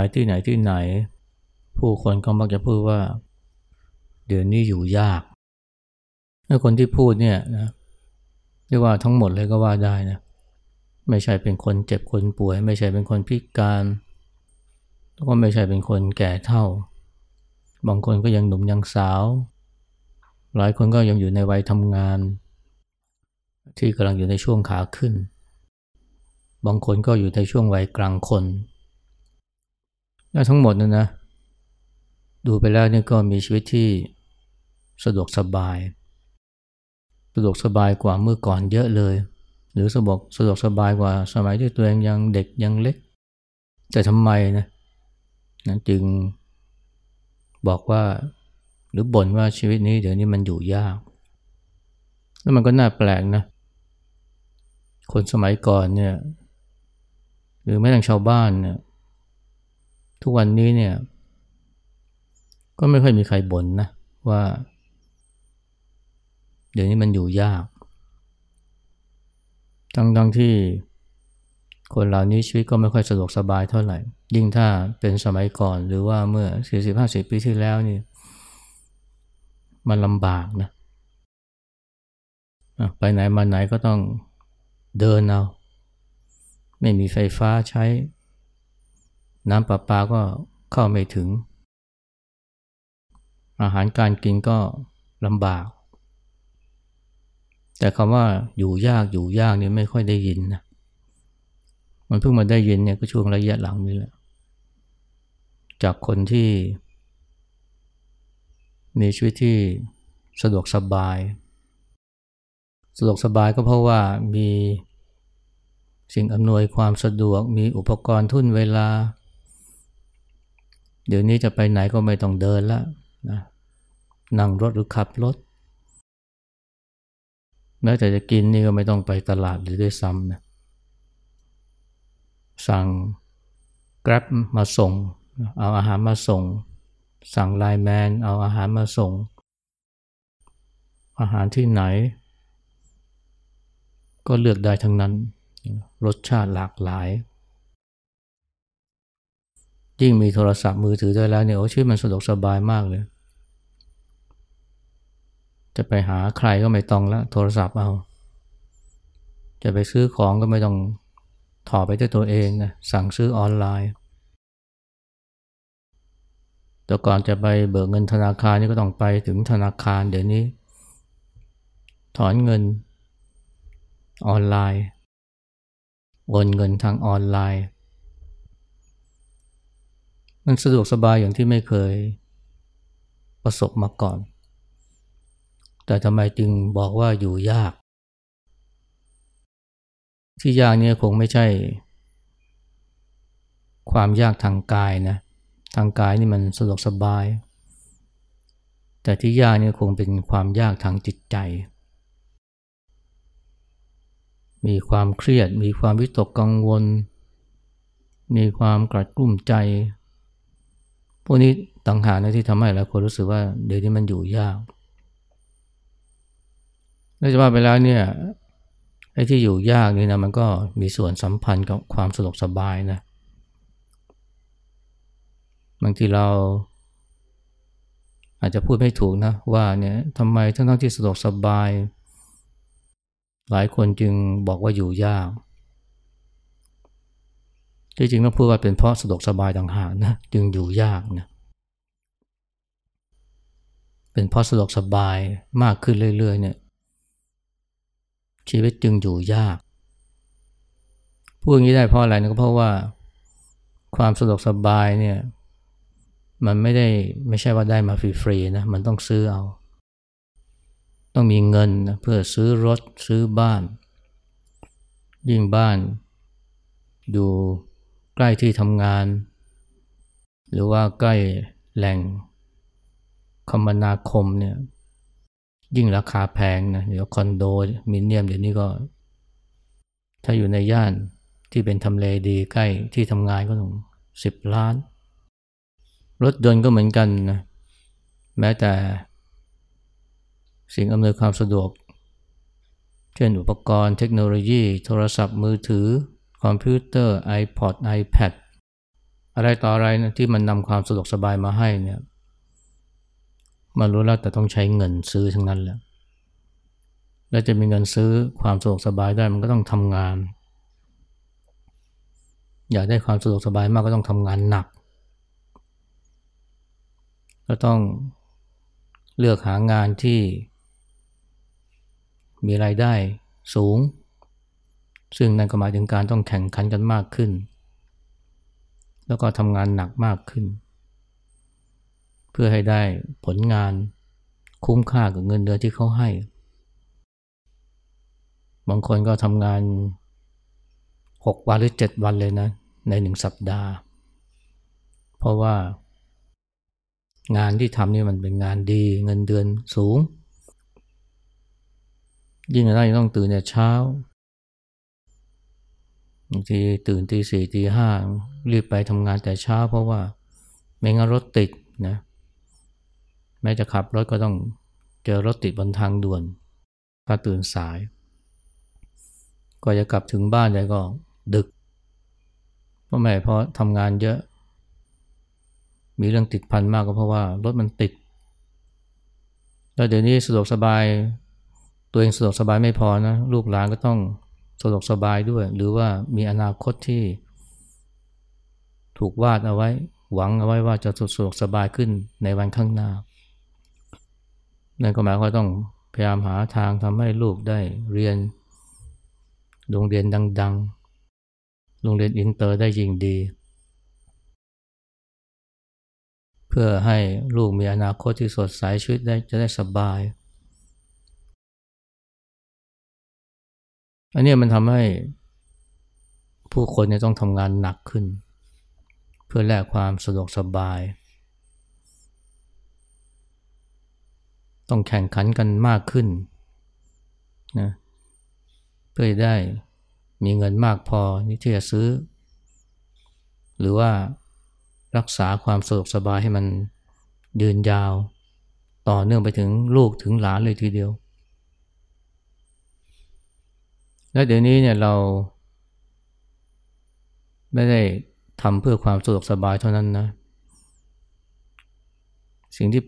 ไปที่ไหนที่ไหน ผู้คนก็มักจะพูดว่า เดี๋ยวนี้อยู่ยากถ้าคนที่พูดเนี่ยนะเรียกว่าทั้งหมดเลยก็ว่าได้นะไม่ใช่เป็นคนเจ็บคนป่วย ไม่ใช่เป็นคนพิการแล้วก็ไม่ใช่เป็นคนแก่เท่า บางคนก็ยังหนุ่มยังสาว หลายคนก็ยังอยู่ในวัยทำงาน ที่กำลังอยู่ในช่วงขาขึ้น บางคนก็อยู่ในช่วงวัยกลางคน และทั้งหมดนั่นนะ ดูไปแล้วนี่ก็มีชีวิตที่สะดวกสบาย สะดวกสบายกว่าเมื่อก่อนเยอะเลย หรือสะดวกสะดวกสบายกว่าสมัยที่ตัวเองยังเด็กยังเล็ก แต่ทำไมนะนะจึงบอกว่าหรือบ่นว่าชีวิตนี้เดี๋ยวนี้มันอยู่ยาก แล้วมันก็น่าแปลกนะ คนสมัยก่อนเนี่ย หรือแม้แต่ชาวบ้านเนี่ย ทุกวันนี้เนี่ย ก็ไม่ค่อยมีใครบ่นนะว่า เดี๋ยวนี้มันอยู่ยากทั้งทั้งที่คนเหล่านี้ชีวิตก็ไม่ค่อยสะดวกสบายเท่าไหร่ ยิ่งถ้าเป็นสมัยก่อนหรือว่าเมื่อ 40-50 ปีที่แล้วนี่มันลำบากนะไปไหนมาไหนก็ต้องเดินเอา ไม่มีไฟฟ้าใช้ น้ำประปาก็เข้าไม่ถึง อาหารการกินก็ลำบาก แต่คำว่าอยู่ยากอยู่ยากนี่ไม่ค่อยได้ยินนะมันเพิ่งมาได้ยินเนี่ยก็ช่วงระยะหลังนี่แหละ จากคนที่ มีชีวิตที่สะดวกสบาย สะดวกสบายก็เพราะว่ามีสิ่งอำนวยความสะดวกมีอุปกรณ์ทุ่นเวลา เดี๋ยวนี้จะไปไหนก็ไม่ต้องเดินแล้วนะนั่งรถหรือขับรถแม้แต่จะกินนี่ก็ไม่ต้องไปตลาดหรือด้วยซ้ำนะสั่ง Grab มาส่ง เอาอาหารมาส่ง สั่งไลน์แมนเอาอาหารมาส่ง อาหารที่ไหน ก็เลือกได้ทั้งนั้น รสชาติหลากหลาย ยิ่งมีโทรศัพท์มือถือด้วยแล้วเนี่ยโอ้ชีวิตมันสะดวกสบายมากเลย จะไปหาใครก็ไม่ต้องละโทรศัพท์เอา จะไปซื้อของก็ไม่ต้องถอไปด้วยตัวเองนะสั่งซื้อออนไลน์แต่ก่อนจะไปเบิกเงินธนาคารนี่ก็ต้องไปถึงธนาคารเดี๋ยวนี้ ถอนเงินออนไลน์โอนเงินทางออนไลน์ มันสะดวกสบายอย่างที่ไม่เคยประสบมาก่อน แต่ทำไมจึงบอกว่าอยู่ยาก ที่ยากเนี่ยคงไม่ใช่ ความยากทางกายนะ ทางกายนี่มันสะดวกสบาย แต่ที่ยากเนี่ยคงเป็นความยากทางจิตใจ มีความเครียด มีความวิตกกังวล มีความกระดกลุ้มใจ พวกนี้ต่างหากนะที่ทำให้หลายคนรู้สึกว่าเดี๋ยวนี้มันอยู่ยากและจะว่าไปแล้วเนี่ยไอ้ที่อยู่ยากนี่นะมันก็มีส่วนสัมพันธ์กับความสะดวกสบายนะบางทีเราอาจจะพูดไม่ถูกนะว่าเนี่ยทำไมทั้งที่สะดวกสบาย หลายคนจึงบอกว่าอยู่ยาก ที่จริงต้องพูดว่าเป็นเพราะสะดวกสบายต่างหากนะจึงอยู่ยากนะเป็นเพราะสะดวกสบายมากขึ้นเรื่อยๆเนี่ยชีวิตจึงอยู่ยากพูดอย่างนี้ได้เพราะอะไรนะก็เพราะว่าความสะดวกสบายเนี่ยมันไม่ได้ไม่ใช่ว่าได้มาฟรีๆนะมันต้องซื้อเอา ต้องมีเงินนะเพื่อซื้อรถซื้อบ้าน ยิ่งบ้าน อยู่ ใกล้ที่ทำงาน หรือว่าใกล้แหล่งคมนาคมเนี่ยยิ่งราคาแพงนะเดี๋ยวคอนโดมิเนียมเดี๋ยวนี้ก็ ถ้าอยู่ในย่านที่เป็นทำเลดีใกล้ที่ทำงานก็ต้องสิบล้าน รถยนต์ก็เหมือนกันนะแม้แต่สิ่งอำนวยความสะดวก เช่นอุปกรณ์เทคโนโลยี โทรศัพท์มือถือ คอมพิวเตอร์ iPod iPad อะไรต่ออะไรนะที่มันนำความสะดวกสบายมาให้เนี่ยมันรู้แล้วแต่ต้องใช้เงินซื้อทั้งนั้นแหละแล้วจะมีเงินซื้อความสะดวกสบายได้มันก็ต้องทำงาน อยากได้ความสะดวกสบายมากก็ต้องทำงานหนัก ก็ต้องเลือกหางานที่มีรายได้สูง ซึ่งนั่นก็หมายถึงการต้องแข่งขันกันมากขึ้น แล้วก็ทำงานหนักมากขึ้น เพื่อให้ได้ผลงานคุ้มค่ากับเงินเดือนที่เขาให้ บางคนก็ทำงาน 6 วันหรือ 7 วันเลยนะ ในหนึ่งสัปดาห์ เพราะว่างานที่ทำนี่มันเป็นงานดีเงินเดือนสูง ยิ่งเราต้องตื่นแต่เช้า บางทีตื่นตีสี่ตีห้ารีบไปทำงานแต่เช้าเพราะว่าไม่งั้นรถติดนะแม้จะขับรถก็ต้องเจอรถติดบนทางด่วนถ้าตื่นสาย ก็จะกลับถึงบ้านได้ก็ดึกเพราะไม่เพราะทำงานเยอะ มีเรื่องติดพันมากก็เพราะว่ารถมันติด แล้วเดี๋ยวนี้สะดวกสบาย ตัวเองสะดวกสบายไม่พอนะ ลูกหลานก็ต้อง สะดวกสบายด้วย หรือว่ามีอนาคตที่ ถูกวาดเอาไว้ หวังเอาไว้ว่าจะสะดวกสบายขึ้นในวันข้างหน้า นั่นก็หมายว่าต้องพยายามหาทางทำให้ลูกได้เรียนโรงเรียนดังๆ โรงเรียนอินเตอร์ได้ยิ่งดี เพื่อให้ลูกมีอนาคตที่สดใสชีวิตได้จะได้สบาย อันนี้มันทำให้ผู้คนเนี่ยต้องทำงานหนักขึ้น เพื่อแลกความสะดวกสบาย ต้องแข่งขันกันมากขึ้นนะเพื่อได้มีเงินมากพอที่จะซื้อ หรือว่ารักษาความสะดวกสบายให้มันยืนยาว ต่อเนื่องไปถึงลูกถึงหลานเลยทีเดียว และเดี๋ยวนี้เนี่ยเรา ไม่ได้ทำเพื่อความสะดวกสบายเท่านั้นนะ สิ่งที่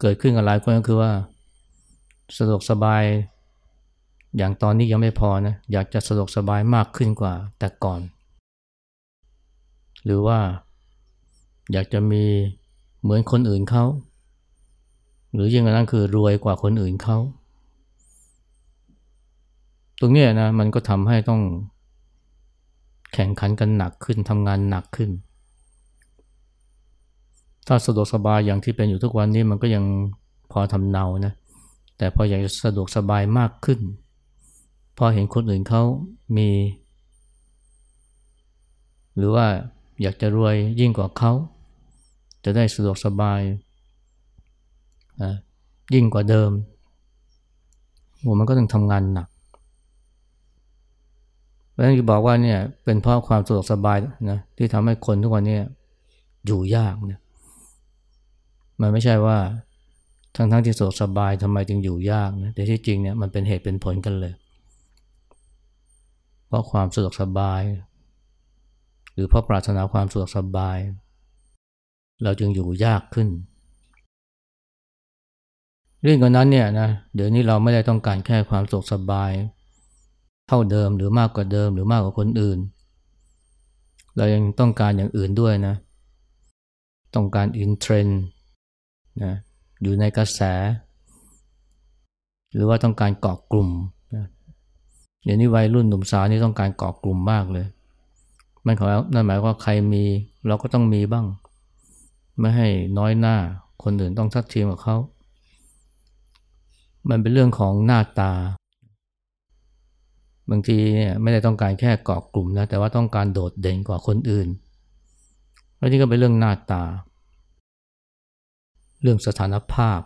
เกิดขึ้นกับหลายคนก็คือว่าสะดวกสบาย อย่างตอนนี้ยังไม่พอนะอยากจะสะดวกสบายมากขึ้นกว่าแต่ก่อน หรือว่าอยากจะมีเหมือนคนอื่นเขา หรือยิ่งกว่านั้นคือรวยกว่าคนอื่นเขา รงนี้นะมันก็ทำให้ต้องแข่งขันกันหนักขึ้นทำงานหนักขึ้น ถ้าสะดวกสบายอย่างที่เป็นอยู่ทุกวันนี้มันก็ยังพอทำเนานะ แต่พออยากจะสะดวกสบายมากขึ้น พอเห็นคนอื่นเขามี หรือว่าอยากจะรวยยิ่งกว่าเขา จะได้สะดวกสบายยิ่งกว่าเดิมโหมันก็ต้องทำงานหนัก เพราะฉะนั้นบอกว่าเนี่ยเป็นเพราะความสะดวกสบายนะที่ทำให้คนทุกวันนี้อยู่ยากเนี่ยมันไม่ใช่ว่าทั้งทั้งที่สะดวกสบายทำไมจึงอยู่ยากนะแต่ที่จริงเนี่ยมันเป็นเหตุเป็นผลกันเลย เพราะความสะดวกสบาย หรือเพราะปรารถนาความสะดวกสบาย เราจึงอยู่ยากขึ้น เรื่องกว่านั้นเนี่ยนะเดี๋ยวนี้เราไม่ได้ต้องการแค่ความสุขสบาย เท่าเดิมหรือมากกว่าเดิมหรือมากกว่าคนอื่น เรายังต้องการอย่างอื่นด้วยนะ ต้องการอินเทรนด์นะอยู่ในกระแส หรือว่าต้องการเกาะกลุ่มนะเดี๋ยวนี้วัยรุ่นหนุ่มสาวนี่ต้องการเกาะกลุ่มมากเลย มันขอนั่นหมายว่าใครมีเราก็ต้องมีบ้าง ไม่ให้น้อยหน้า คนอื่นต้องทัดเทียมกับเขา มันเป็นเรื่องของหน้าตา บางทีเนี่ยไม่ได้ต้องการแค่เกาะกลุ่มนะแต่ว่าต้องการโดดเด่นกว่าคนอื่นแล้วนี่ก็เป็นเรื่องหน้าตา เรื่องสถานภาพ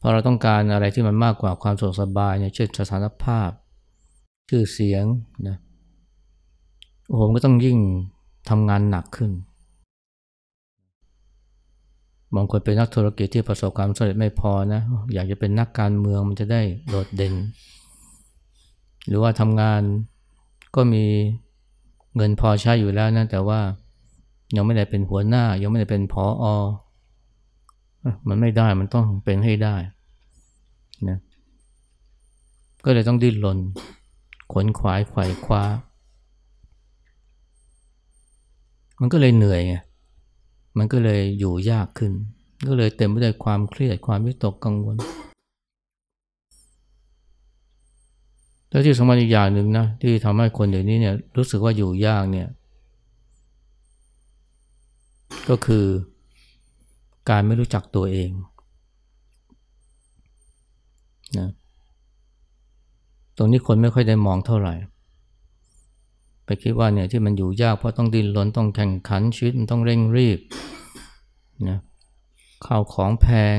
พอเราต้องการอะไรที่มันมากกว่าความสะดวกสบายเนี่ยเช่นสถานภาพ ชื่อเสียงนะโอ้โหก็ต้องยิ่งทำงานหนักขึ้น บางคนเป็นนักธุรกิจที่ประสบความสำเร็จไม่พอนะ อยากจะเป็นนักการเมืองมันจะได้โดดเด่น หรือว่าทำงานก็มีเงินพอใช้อยู่แล้วนะ แต่ว่ายังไม่ได้เป็นหัวหน้า ยังไม่ได้เป็นผออมันไม่ได้มันต้องเป็นให้ได้นะก็เลยต้องดิ้นรนขนขวายไขว่คว้า มันก็เลยเหนื่อยไง มันก็เลยอยู่ยากขึ้น ก็เลยเต็มไปด้วยความเครียดความวิตกกังวลแล้วที่สำคัญอีกอย่างหนึ่งนะที่ทำให้คนเดี๋ยวนี้เนี่ยรู้สึกว่าอยู่ยากเนี่ยก็คือการไม่รู้จักตัวเองนะตรงนี้คนไม่ค่อยได้มองเท่าไหร่ ไปคิดว่าเนี่ยที่มันอยู่ยากเพราะต้องดิ้นรนต้องแข่งขันชีวิตมันต้องเร่งรีบนะข้าวของแพง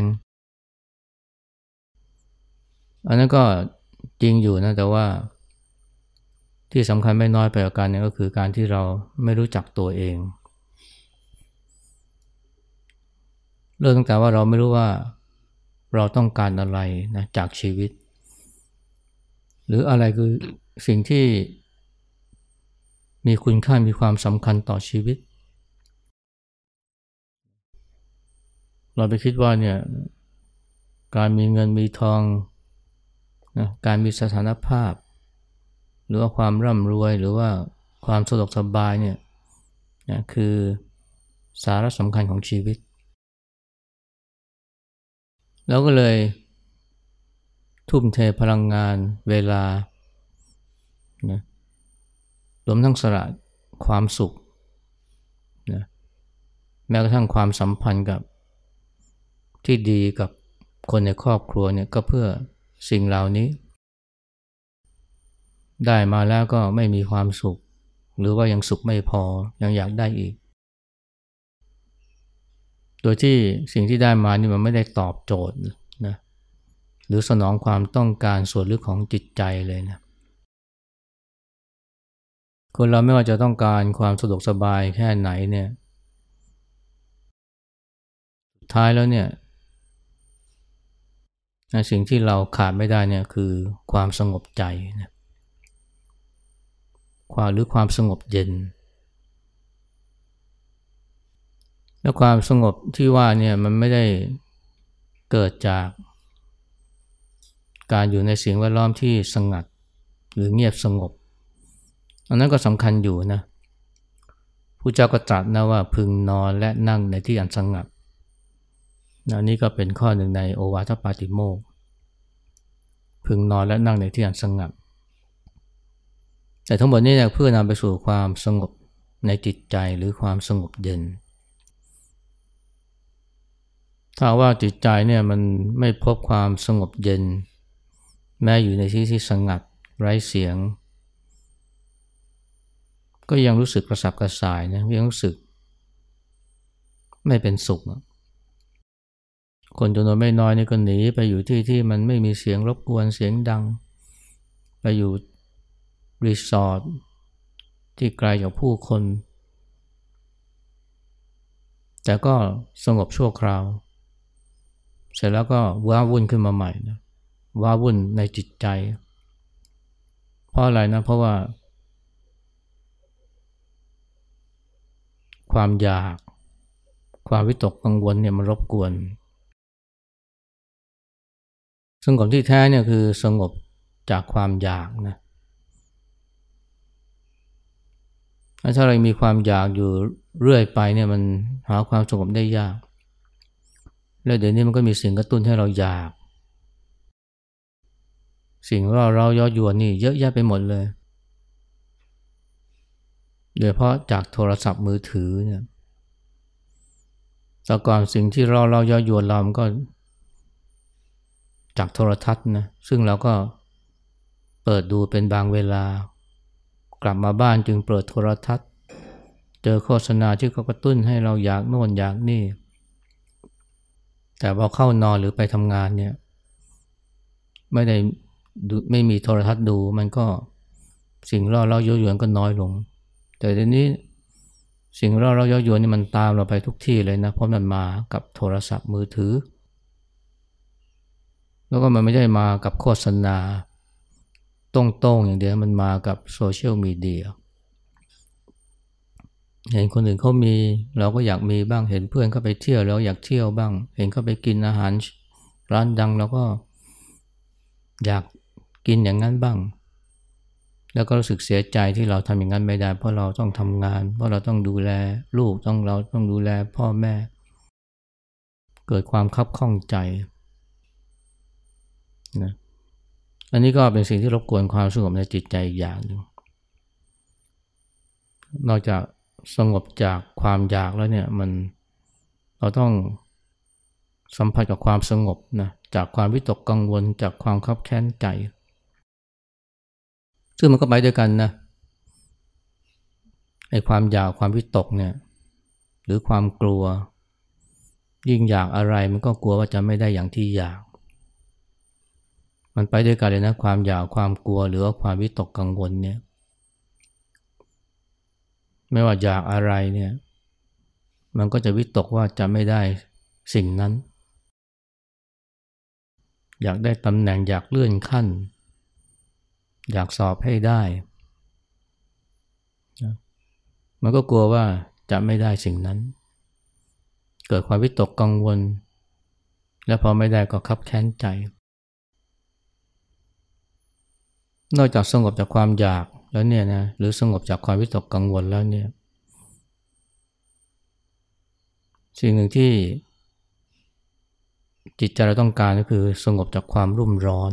อันนั้นก็จริงอยู่นะแต่ว่า ที่สำคัญไม่น้อยไปกว่ากันเนี่ยก็คือการที่เราไม่รู้จักตัวเอง เริ่มตั้งแต่ว่าเราไม่รู้ว่าเราต้องการอะไรนะจากชีวิต หรืออะไรคือสิ่งที่ มีคุณค่ามีความสำคัญต่อชีวิต เราไปคิดว่าเนี่ยการมีเงินมีทองนะการมีสถานภาพ หรือว่าความร่ำรวยหรือว่าความสะดวกสบายเนี่ยนะคือสาระสำคัญของชีวิต แล้วก็เลยทุ่มเทพลังงานเวลานะ รวมทั้งสละความสุขนะแม้กระทั่งความสัมพันธ์กับที่ดีกับคนในครอบครัวเนี่ยก็เพื่อสิ่งเหล่านี้ ได้มาแล้วก็ไม่มีความสุข หรือว่ายังสุขไม่พอยังอยากได้อีก โดยที่สิ่งที่ได้มานี่มันไม่ได้ตอบโจทย์นะหรือสนองความต้องการส่วนลึกของจิตใจเลยนะ คนเราไม่ว่าจะต้องการความสะดวกสบายแค่ไหนเนี่ยท้ายแล้วเนี่ยสิ่งที่เราขาดไม่ได้เนี่ยคือความสงบใจนะความหรือความสงบเย็น แล้วความสงบที่ว่าเนี่ยมันไม่ได้เกิดจาก การอยู่ในสิ่งแวดล้อมที่สงัดหรือเงียบสงบ อันนั้นก็สำคัญอยู่นะผู้เจ้าก็ตรัสนะว่าพึงนอนและนั่งในที่อันสงันะนี่ก็เป็นข้อหนึ่งในโอวาทปาติโมกพึงนอนและนั่งในที่อันสงัดแต่ทั้งหมดนี้เนี่เพื่อนำไปสู่ความสงบในจิตใจหรือความสงบเย็น ถ้าว่าจิตใจเนี่ยมันไม่พบความสงบเย็น แม้อยู่ในที่ที่สงัดไร้เสียง ก็ยังรู้สึกกระสับกระส่ายนะยังรู้สึก ไม่เป็นสุข คนจำนวนไม่น้อยนี่ก็หนีไปอยู่ที่ที่มันไม่มีเสียงรบกวนเสียงดัง ไปอยู่รีสอร์ทที่ไกลจากผู้คน แต่ก็สงบชั่วคราว เสร็จแล้วก็ว้าวุ่นขึ้นมาใหม่นะว้าวุ่นในจิตใจ เพราะอะไรนะเพราะว่า ความอยาก ความวิตกกังวลเนี่ยมันรบกวน สงบที่แท้เนี่ยคือสงบจากความอยากนะถ้าเรามีความอยากอยู่เรื่อยไปเนี่ยมันหาความสงบได้ยาก แล้วเดี๋ยวนี้มันก็มีสิ่งกระตุ้นให้เราอยาก สิ่งเราเราย่อยวนนี่เยอะแยะไปหมดเลย โดยเพราะจากโทรศัพท์มือถือเนี่ยแต่ก่อนสิ่งที่เราเราย่อยวนเรามันก็ จากโทรทัศน์นะซึ่งเราก็เปิดดูเป็นบางเวลา กลับมาบ้านจึงเปิดโทรทัศน์ เจอโฆษณาที่เขากระตุ้นให้เราอยากโน่นอยากนี่ แต่พอเข้านอนหรือไปทำงานเนี่ย ไม่ได้ไม่มีโทรทัศน์ดูมันก็สิ่งล่อเราย้อยวนก็น้อยลง แต่ทีนี้สิ่งล่อเราย้อยวนนี่มันตามเราไปทุกที่เลยนะ เพราะมันมากับโทรศัพท์มือถือ แล้วก็มันไม่ได้มากับโฆษณาตรงๆอย่างเดียว มันมากับโซเชียลมีเดียเห็นคนอื่นเขามีเราก็อยากมีบ้างเห็นเพื่อนเขาไปเที่ยวเราอยากเที่ยวบ้าง เห็นเขาไปกินอาหารร้านดังเราก็อยากกินอย่างนั้นบ้าง แล้วก็รู้สึกเสียใจที่เราทำอย่างนั้นไม่ได้ เพราะเราต้องทำงาน เพราะเราต้องดูแลลูกต้องเราต้องดูแลพ่อแม่ เกิดความคับข้องใจนะอันนี้ก็เป็นสิ่งที่รบกวนความสงบในจิตใจอีกอย่างหนึ่งนอกจากสงบจากความอยากแล้วเนี่ยมันเราต้องสัมผัสกับความสงบนะจากความวิตกกังวลจากความคับแค้นใจ ซึ่งมันก็ไปด้วยกันนะไอ้ความอยากความวิตกเนี่ย หรือความกลัว ยิ่งอยากอะไรมันก็กลัวว่าจะไม่ได้อย่างที่อยาก มันไปด้วยกันเลยนะ ความอยากความกลัวหรือว่าความวิตกกังวลเนี่ย ไม่ว่าอยากอะไรเนี่ย มันก็จะวิตกว่าจะไม่ได้สิ่งนั้น อยากได้ตำแหน่งอยากเลื่อนขั้น อยากสอบให้ได้มันก็กลัวว่าจะไม่ได้สิ่งนั้น เกิดความวิตกกังวล และพอไม่ได้ก็คับแค้นใจ นอกจากสงบจากความอยากแล้วเนี่ยนะหรือสงบจากความวิตกกังวลแล้วเนี่ย สิ่งหนึ่งที่จิตใจเราต้องการก็คือสงบจากความรุ่มร้อน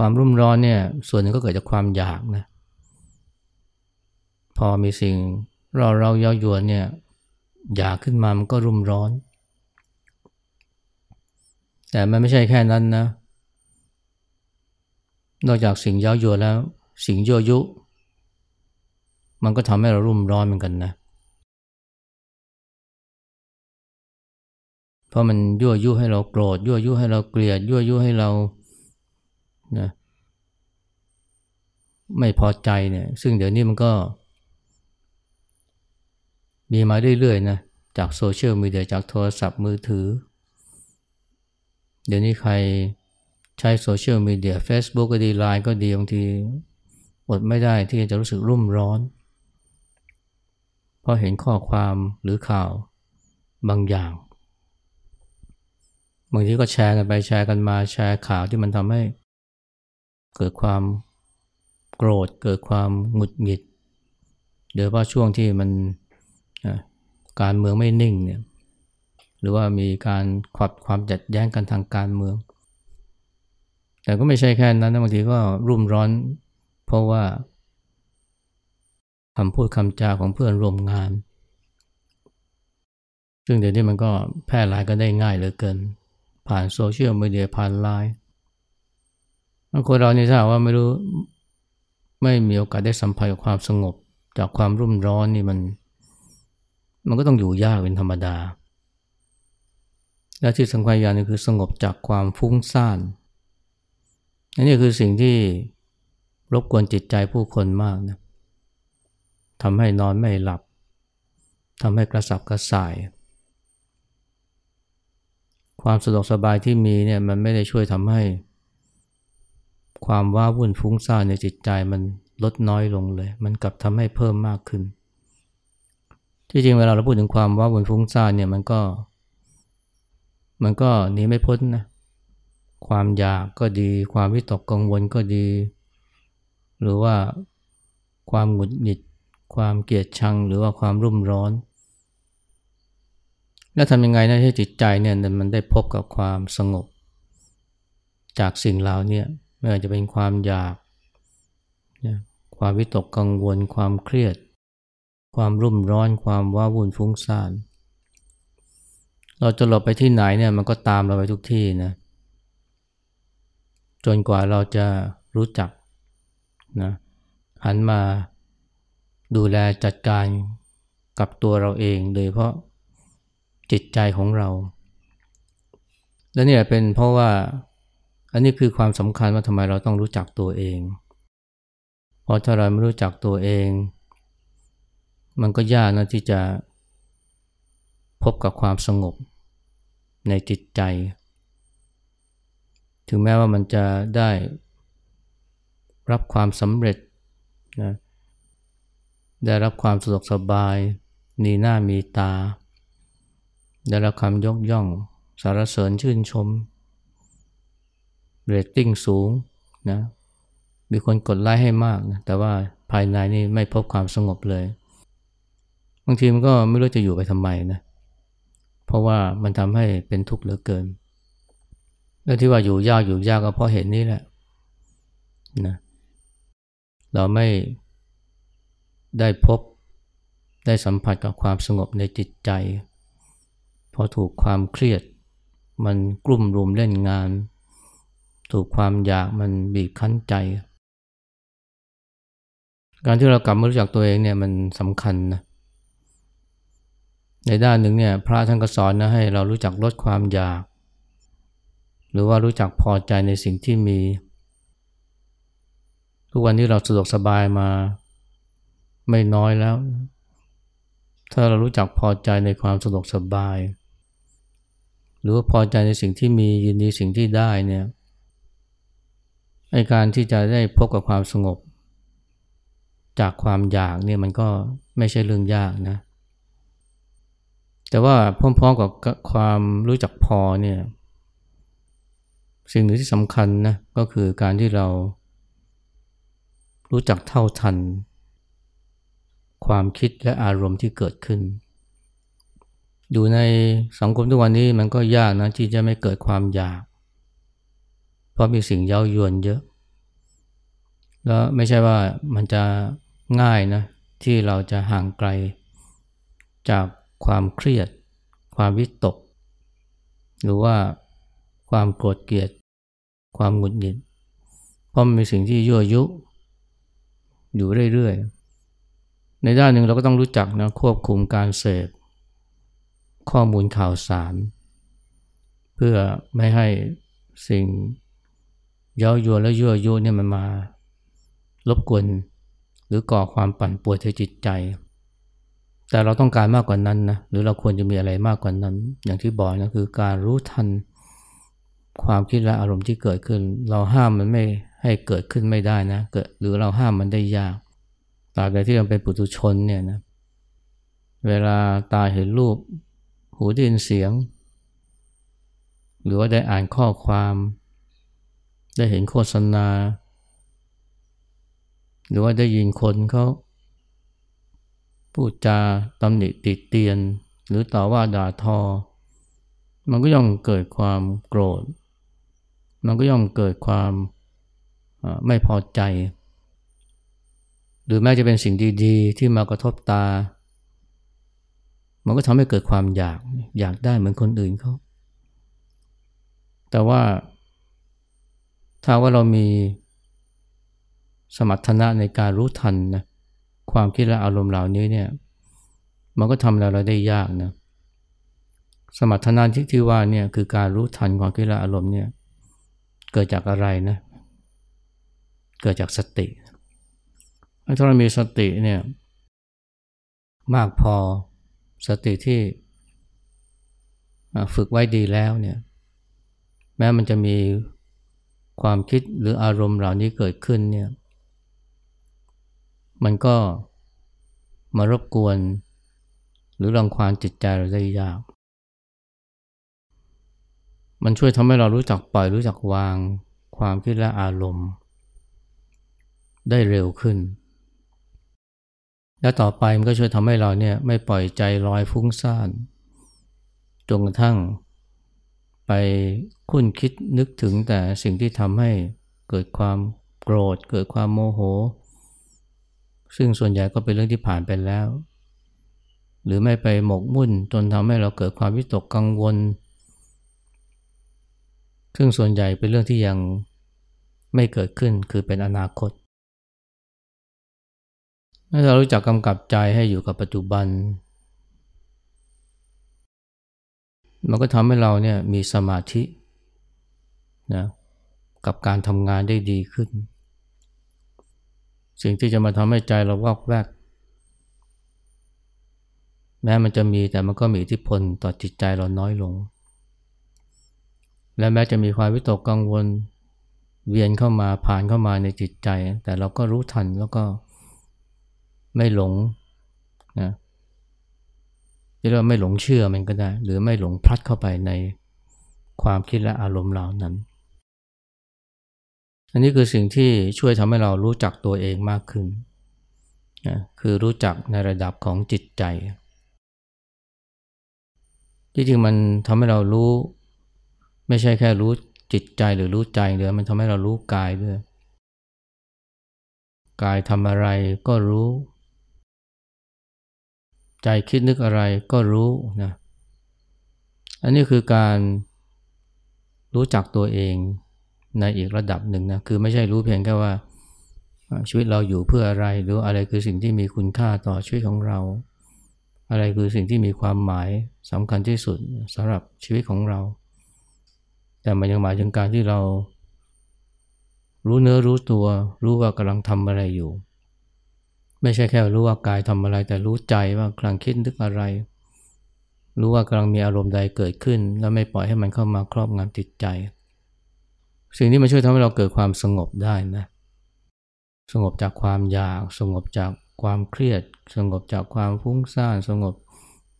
ความรุ่มร้อนเนี่ยส่วนหนึ่งก็เกิดจากความอยากนะพอมีสิ่งเราเราเย้ายวนเนี่ยอยากขึ้นมามันก็รุ่มร้อน แต่มันไม่ใช่แค่นั้นนะ นอกจากสิ่งเย้ายวนแล้ว สิ่งยั่วยุ มันก็ทำให้เรารุ่มร้อนเหมือนกันนะเพราะมันยั่วยุให้เราโกรธยั่วยุให้เราเกลียดยั่วยุให้เรา นะไม่พอใจเนี่ย ซึ่งเดี๋ยวนี้มันก็ มีมาเรื่อยๆนะจากโซเชียลมีเดียจากโทรศัพท์มือถือ เดี๋ยวนี้ใครใช้โซเชียลมีเดีย Facebook ก็ดีไลน์ก็ดีบางทีอดไม่ได้ที่จะรู้สึกรุ่มร้อน เพราะเห็นข้อความหรือข่าวบางอย่าง บางทีก็แชร์กันไปแชร์กันมาแชร์ข่าวที่มันทำให้ เกิดความโกรธ เกิดความหงุดหงิด โดยเฉพาะช่วงที่มันการเมืองไม่นิ่งเนี่ยหรือว่ามีการขัดความจัดแย้งกันทางการเมือง แต่ก็ไม่ใช่แค่นั้นนะบางทีก็รุ่มร้อน เพราะว่าคำพูดคำจาของเพื่อนร่วมงาน ซึ่งเดี๋ยวนี้มันก็แพร่หลายก็ได้ง่ายเหลือเกิน ผ่านโซเชียลมีเดียผ่านไลน์ คนเรานี่ถ้าว่าไม่รู้ไม่มีโอกาสได้สัมผัสกับความสงบ จากความรุ่มร้อนนี่มัน มันก็ต้องอยู่ยากเป็นธรรมดา และที่สำคัญอย่างนึงคือสงบจากความฟุ้งซ่านอันนี้คือสิ่งที่รบกวนจิตใจผู้คนมากนะทำให้นอนไม่หลับทำให้กระสับกระส่าย ความสะดวกสบายที่มีเนี่ยมันไม่ได้ช่วยทำให้ ความว้าวุ่นฟุ้งซ่านในจิตใจมันลดน้อยลงเลย มันกลับทำให้เพิ่มมากขึ้น ที่จริงเวลาเราพูดถึงความว้าวุ่นฟุ้งซ่านเนี่ยมันก็ มันก็หนีไม่พ้นนะ ความอยากก็ดี ความวิตกกังวลก็ดี หรือว่าความหงุดหงิด ความเกลียดชัง หรือว่าความรุ่มร้อน แล้วทำยังไงนะให้จิตใจเนี่ยมันได้พบกับความสงบ จากสิ่งเหล่านี้ ไม่ว่าจะเป็นความอยากความวิตกกังวล ความเครียด ความรุ่มร้อน ความว้าวุ่นฟุ้งซ่าน เราจะหลบไปที่ไหนเนี่ยมันก็ตามเราไปทุกที่นะ จนกว่าเราจะรู้จักนะหันมาดูแลจัดการกับตัวเราเอง โดยเพราะจิตใจของเรา และนี่เป็นเพราะว่า อันนี้คือความสำคัญว่าทำไมเราต้องรู้จักตัวเอง เพราะถ้าเราไม่รู้จักตัวเอง มันก็ยากนะที่จะพบกับความสงบในจิตใจ ถึงแม้ว่ามันจะได้รับความสำเร็จนะได้รับความสะดวกสบาย มีหน้ามีตา ได้รับคำยกย่อง สารเสริญชื่นชม เรตติ้งสูงนะมีคนกดไลค์ให้มากนะแต่ว่าภายในนี่ไม่พบความสงบเลย บางทีมันก็ไม่รู้จะอยู่ไปทำไมนะเพราะว่ามันทำให้เป็นทุกข์เหลือเกิน และที่ว่าอยู่ยากอยู่ยากก็เพราะเหตุนี้แหละนะเราไม่ได้พบได้สัมผัสกับความสงบในจิตใจเพราะถูกความเครียด มันกลุ่มรุมเล่นงาน ถูกความอยากมันบีบคั้นใจ การที่เรากลับมารู้จักตัวเองเนี่ยมันสำคัญนะในด้านหนึ่งเนี่ยพระท่านก็สอนนะให้เรารู้จักลดความอยาก หรือว่ารู้จักพอใจในสิ่งที่มี ทุกวันที่เราสะดวกสบายมาไม่น้อยแล้ว ถ้าเรารู้จักพอใจในความสะดวกสบาย หรือว่าพอใจในสิ่งที่มียินดีสิ่งที่ได้เนี่ย ในการที่จะได้พบกับความสงบ จากความอยากเนี่ยมันก็ไม่ใช่เรื่องยากนะ แต่ว่าพร้อมๆกับความรู้จักพอเนี่ยสิ่งหนึ่งที่สำคัญนะก็คือการที่เรารู้จักเท่าทัน ความคิดและอารมณ์ที่เกิดขึ้น อยู่ในสังคมทุกวันนี้มันก็ยากนะที่จะไม่เกิดความอยาก เพราะมีสิ่งเย้ายวนเยอะ แล้วไม่ใช่ว่ามันจะง่ายนะที่เราจะห่างไกล จากความเครียด ความวิตก หรือว่าความโกรธเกลียด ความหงุดหงิด เพราะมันมีสิ่งที่ยั่วยุ อยู่เรื่อยๆ ในด้านหนึ่งเราก็ต้องรู้จักนะควบคุมการเสพข้อมูลข่าวสาร เพื่อไม่ให้สิ่ง เย้ายวนและยั่วยุเนี่ยมันมารบกวนหรือก่อความปั่นป่วยทางจิตใจ แต่เราต้องการมากกว่านั้นนะหรือเราควรจะมีอะไรมากกว่านั้น อย่างที่บอกนะคือการรู้ทันความคิดและอารมณ์ที่เกิดขึ้น เราห้ามมันไม่ให้เกิดขึ้นไม่ได้นะเกิดหรือเราห้ามมันได้ยากตราบใดที่ยังเป็นปุถุชนเนี่ยนะเวลาตาเห็นรูป หูได้ยินเสียง หรือว่าได้อ่านข้อความ ได้เห็นโฆษณา หรือว่าได้ยินคนเขาพูดจาตำหนิติเตียน หรือต่อว่าด่าทอ มันก็ย่อมเกิดความโกรธ มันก็ย่อมเกิดความไม่พอใจ หรือแม้จะเป็นสิ่งดีๆ ที่มากระทบตา มันก็ทำให้เกิดความอยาก อยากได้เหมือนคนอื่นเขา แต่ว่า ถ้าว่าเรามีสมรรถนะในการรู้ทันนะความคิดและอารมณ์เหล่านี้เนี่ยมันก็ทำเราเราได้ยากนะสมรรถนะที่ที่ว่าเนี่ยคือการรู้ทันความคิดและอารมณ์เนี่ยเกิดจากอะไรนะเกิดจากสติถ้าเรามีสติเนี่ยมากพอสติที่ฝึกไว้ดีแล้วเนี่ยแม้มันจะมี ความคิดหรืออารมณ์เหล่านี้เกิดขึ้นเนี่ยมันก็มารบกวน หรือรังควานจิตใจเราได้ยาก มันช่วยทำให้เรารู้จักปล่อยรู้จักวาง ความคิดและอารมณ์ ได้เร็วขึ้น แล้วต่อไปมันก็ช่วยทำให้เราเนี่ยไม่ปล่อยใจลอยฟุ้งซ่านจนกระทั่ง ไปคุ้นคิดนึกถึงแต่สิ่งที่ทำให้เกิดความโกรธ เกิดความโมโห ซึ่งส่วนใหญ่ก็เป็นเรื่องที่ผ่านไปแล้ว หรือไม่ไปหมกมุ่นจนทำให้เราเกิดความวิตกกังวล ซึ่งส่วนใหญ่เป็นเรื่องที่ยังไม่เกิดขึ้นคือเป็นอนาคตถ้าเรารู้จักกำกับใจให้อยู่กับปัจจุบัน มันก็ทำให้เราเนี่ยมีสมาธินะกับการทำงานได้ดีขึ้น สิ่งที่จะมาทำให้ใจเราวอกแวก แม้มันจะมีแต่มันก็มีอิทธิพลต่อจิตใจเราน้อยลง และแม้จะมีความวิตกกังวล เวียนเข้ามาผ่านเข้ามาในจิตใจ แต่เราก็รู้ทันแล้วก็ไม่หลงนะ เรียกว่าไม่หลงเชื่อมันก็ได้ หรือไม่หลงพลัดเข้าไปในความคิดและอารมณ์เหล่านั้น อันนี้คือสิ่งที่ช่วยทำให้เรารู้จักตัวเองมากขึ้นนะคือรู้จักในระดับของจิตใจ ที่จริงมันทำให้เรารู้ ไม่ใช่แค่รู้จิตใจหรือรู้ใจเดียวมันทำให้เรารู้กายด้วย กายทำอะไรก็รู้ ใจคิดนึกอะไรก็รู้นะอันนี้คือการรู้จักตัวเองในอีกระดับหนึ่งนะคือไม่ใช่รู้เพียงแค่ว่าชีวิตเราอยู่เพื่ออะไร หรืออะไรคือสิ่งที่มีคุณค่าต่อชีวิตของเรา อะไรคือสิ่งที่มีความหมายสำคัญที่สุดสำหรับชีวิตของเรา แต่มันยังหมายถึงการที่เรา รู้เนื้อรู้ตัว รู้ว่ากำลังทำอะไรอยู่ ไม่ใช่แค่รู้ว่ากายทำอะไร แต่รู้ใจว่ากำลังคิดนึกอะไร รู้ว่ากำลังมีอารมณ์ใดเกิดขึ้น แล้วไม่ปล่อยให้มันเข้ามาครอบงำจิตใจ สิ่งที่มันช่วยทำให้เราเกิดความสงบได้นะ สงบจากความอยาก สงบจากความเครียด สงบจากความฟุ้งซ่าน สงบ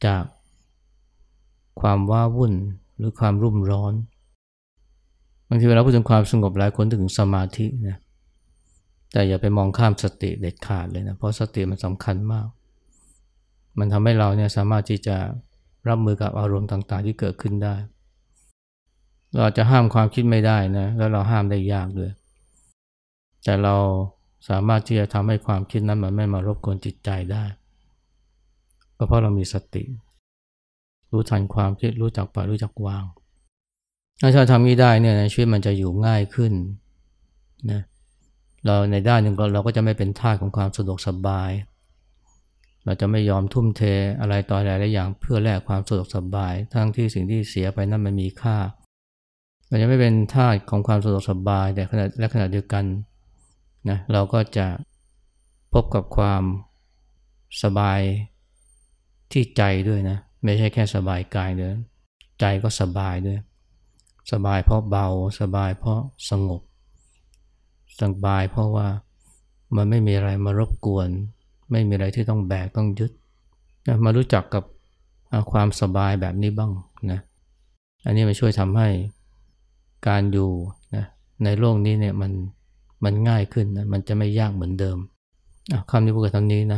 จากความว้าวุ่นหรือความรุ่มร้อน บางทีเวลาพูดถึงความสงบหลายคนถึงสมาธินะ แต่อย่าไปมองข้ามสติเด็ดขาดเลยนะ เพราะสติมันสำคัญมาก มันทำให้เราเนี่ยสามารถที่จะรับมือกับอารมณ์ต่างๆ ที่เกิดขึ้นได้ เราจะห้ามความคิดไม่ได้นะ แล้วเราห้ามได้ยากด้วย แต่เราสามารถที่จะทำให้ความคิดนั้นมันไม่มารบกวนจิตใจได้ ก็เพราะเรามีสติ รู้ทันความคิดรู้จักปล่อยรู้จักวางถ้าเราทำนี้ได้เนี่ยชีวิตมันจะอยู่ง่ายขึ้นนะเเราในด้านหนึ่งเราก็จะไม่เป็นทาสของความสะดวกสบาย เราจะไม่ยอมทุ่มเทอะไรต่ออะไรหลายอย่างเพื่อแลกความสะดวกสบาย ทั้งที่สิ่งที่เสียไปนั้นมันมีค่า เราจะไม่เป็นทาสของความสะดวกสบายแต่ขณะและขณะเดียวกันนะเราก็จะพบกับความสบายที่ใจด้วยนะไม่ใช่แค่สบายกายเลยใจก็สบายด้วย สบายเพราะเบาสบายเพราะสงบ สบายเพราะว่ามันไม่มีอะไรมารบกวน ไม่มีอะไรที่ต้องแบกต้องยึดนะมารู้จักกับความสบายแบบนี้บ้างนะอันนี้มันช่วยทำให้การอยู่นะในโลกนี้เนี่ยมันมันง่ายขึ้นนะมันจะไม่ยากเหมือนเดิมคำนี้พูดกับทางนี้นะ